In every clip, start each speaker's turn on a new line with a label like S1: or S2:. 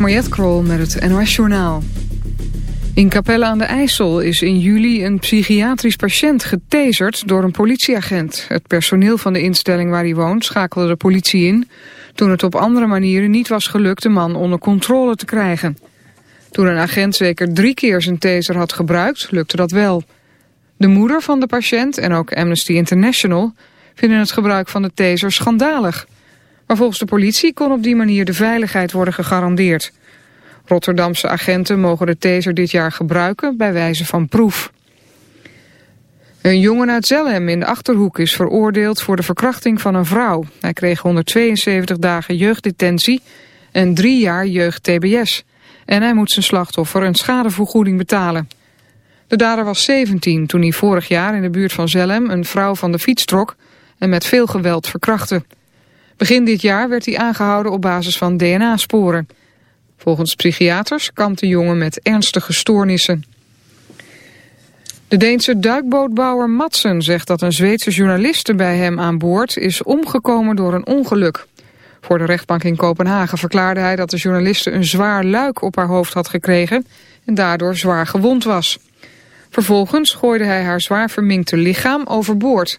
S1: Mariette Krol met het NOS Journaal. In Capelle aan de IJssel is in juli een psychiatrisch patiënt getaserd door een politieagent. Het personeel van de instelling waar hij woont schakelde de politie in... toen het op andere manieren niet was gelukt de man onder controle te krijgen. Toen een agent zeker drie keer zijn taser had gebruikt, lukte dat wel. De moeder van de patiënt en ook Amnesty International vinden het gebruik van de taser schandalig... Maar volgens de politie kon op die manier de veiligheid worden gegarandeerd. Rotterdamse agenten mogen de taser dit jaar gebruiken bij wijze van proef. Een jongen uit Zelhem in de Achterhoek is veroordeeld voor de verkrachting van een vrouw. Hij kreeg 172 dagen jeugddetentie en drie jaar jeugd-TBS. En hij moet zijn slachtoffer een schadevergoeding betalen. De dader was 17 toen hij vorig jaar in de buurt van Zelhem een vrouw van de fiets trok en met veel geweld verkrachtte. Begin dit jaar werd hij aangehouden op basis van DNA-sporen. Volgens psychiaters kampt de jongen met ernstige stoornissen. De Deense duikbootbouwer Madsen zegt dat een Zweedse journaliste bij hem aan boord is omgekomen door een ongeluk. Voor de rechtbank in Kopenhagen verklaarde hij dat de journaliste een zwaar luik op haar hoofd had gekregen en daardoor zwaar gewond was. Vervolgens gooide hij haar zwaar verminkte lichaam overboord.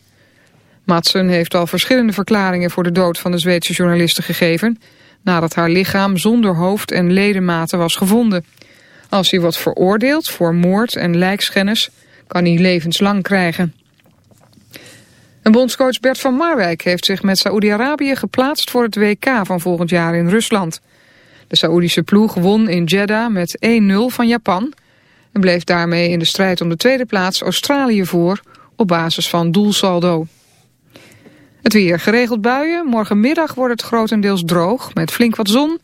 S1: Madsen heeft al verschillende verklaringen voor de dood van de Zweedse journaliste gegeven... nadat haar lichaam zonder hoofd en ledematen was gevonden. Als hij wordt veroordeeld voor moord en lijkschennis... kan hij levenslang krijgen. En bondscoach Bert van Marwijk heeft zich met Saoedi-Arabië geplaatst... voor het WK van volgend jaar in Rusland. De Saoedische ploeg won in Jeddah met 1-0 van Japan... en bleef daarmee in de strijd om de tweede plaats Australië voor... op basis van doelsaldo. Het weer geregeld buien. Morgenmiddag wordt het grotendeels droog met flink wat zon.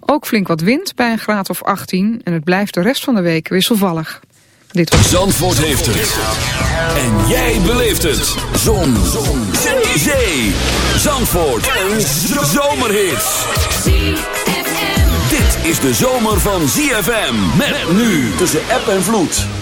S1: Ook flink wat wind bij een graad of 18. En het blijft de rest van de week wisselvallig.
S2: Dit was... Zandvoort heeft het. En jij beleeft het. Zon. zon. Zee. Zee. Zandvoort. Een zomerhit. Dit is de zomer van ZFM. Met nu tussen app en vloed.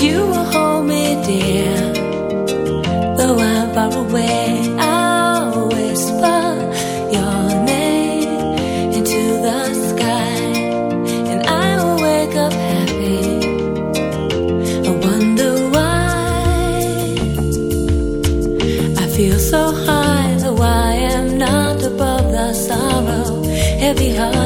S3: You will hold me dear. Though I'm far away, I'll whisper your name into the sky, and I will wake up happy. I wonder why I feel so high, though I am not above the sorrow, heavy hearted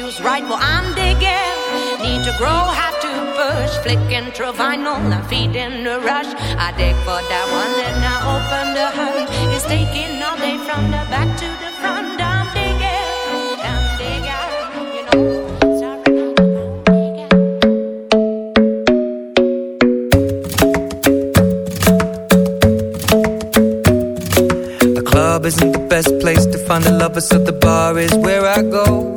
S4: feels right. Well, I'm digging, need to grow, have to push. Flicking through vinyl and feeding the rush. I dig for that one and I open the hunt. It's taking all day from the back to the front. I'm digging, I'm digging, you know. I'm
S5: isn't the best place to find a lover, so the bar is where I go.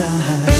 S6: outside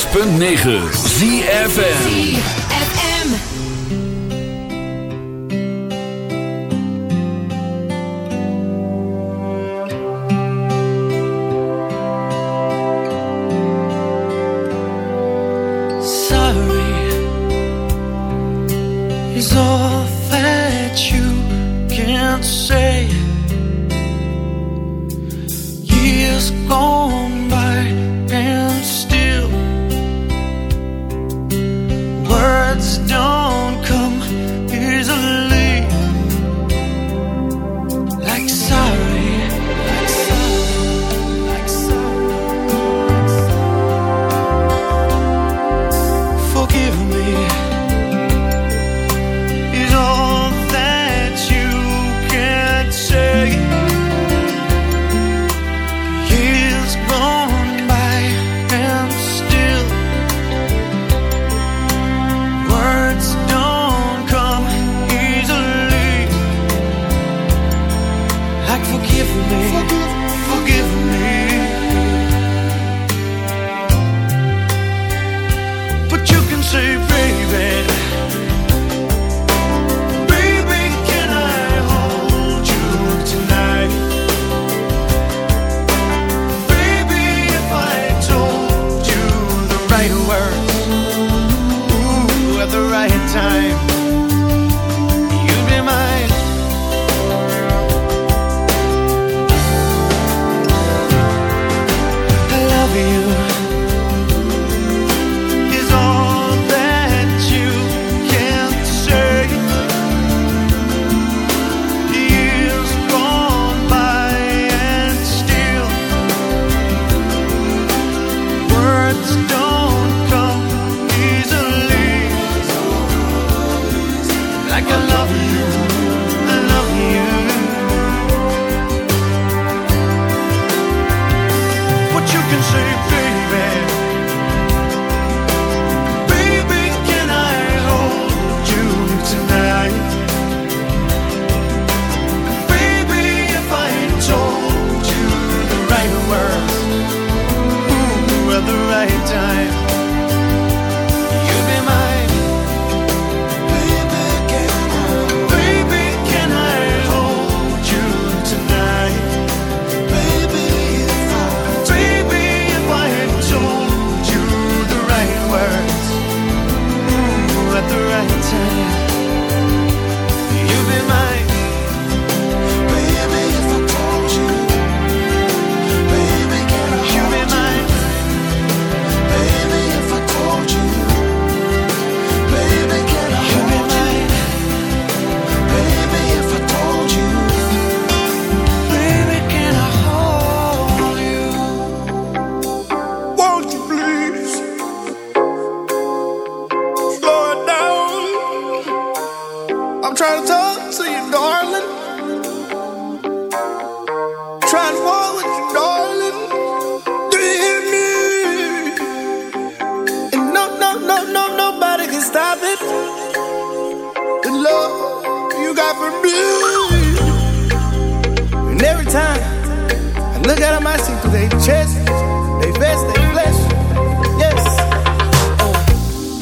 S7: 106.9
S6: FM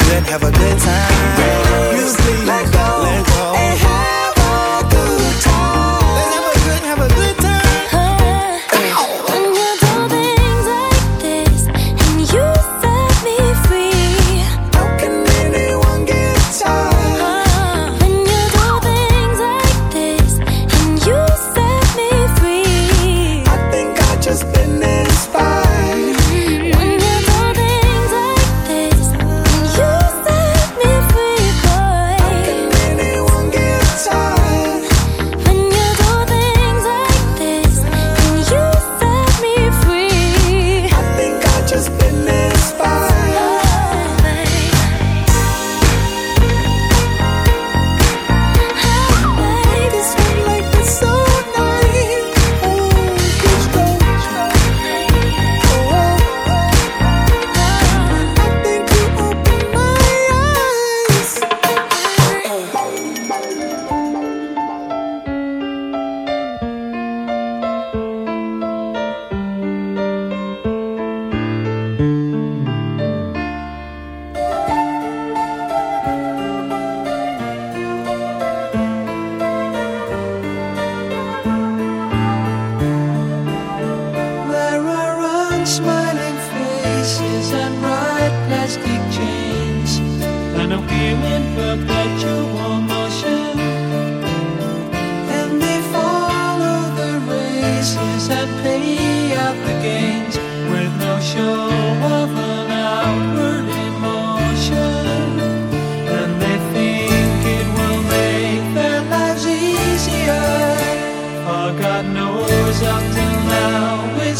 S8: Have a good time. Release, let go,
S9: let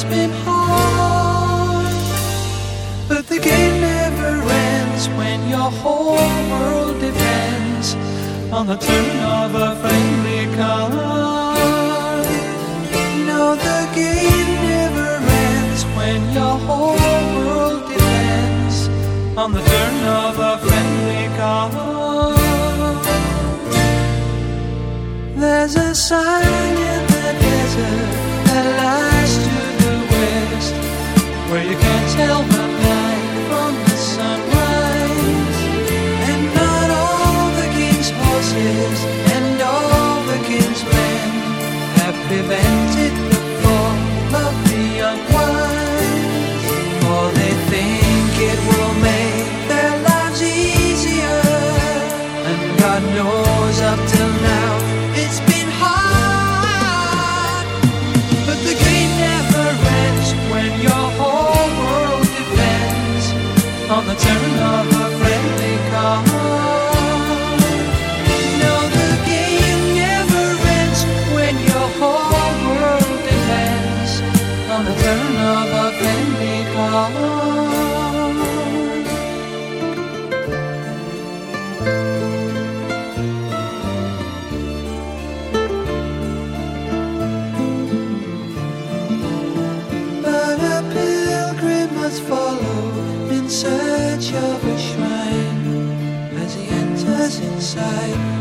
S8: it's
S10: been hard. But the game never ends when your whole world depends on the turn of a friendly card. No, the game never ends when your whole world depends on the turn of a friendly card. There's a sign in the desert that lies where you can't tell the night from the sunrise. And not all the king's horses and all the king's men have prevented the fall of the unwise. For they think it will make their lives easier. And God knows up till now
S6: on the turn of a friendly car. zijn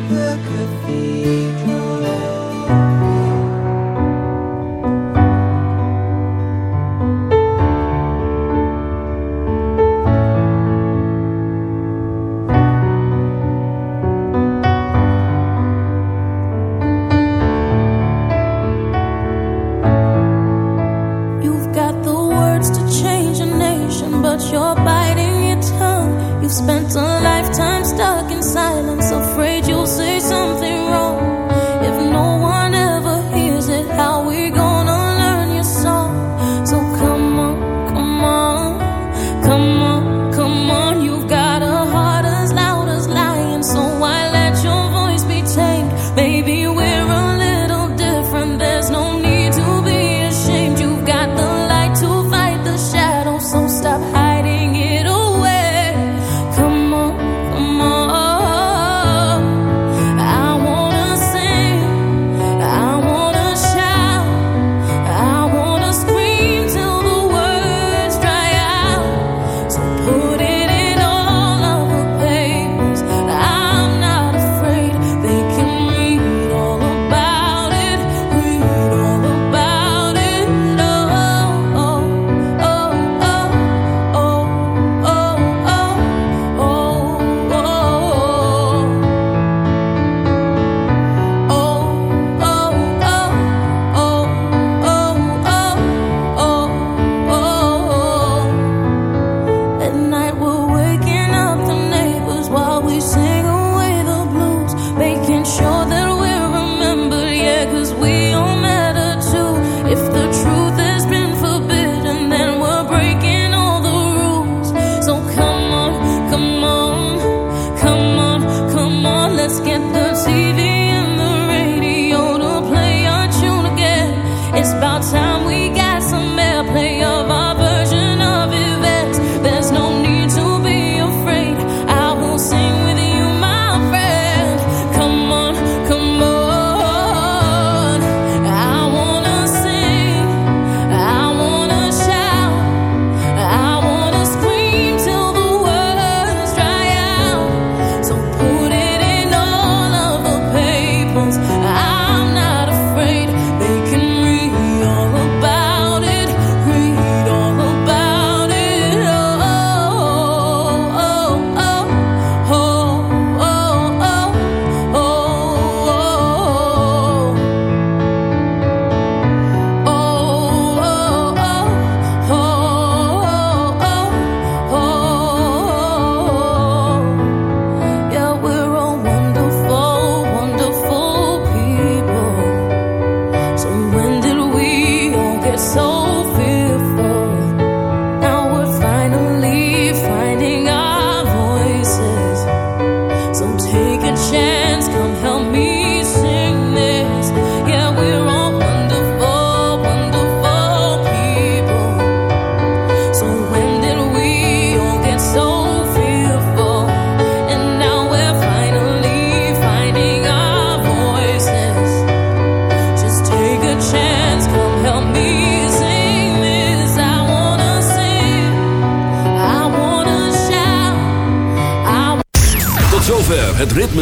S6: time we got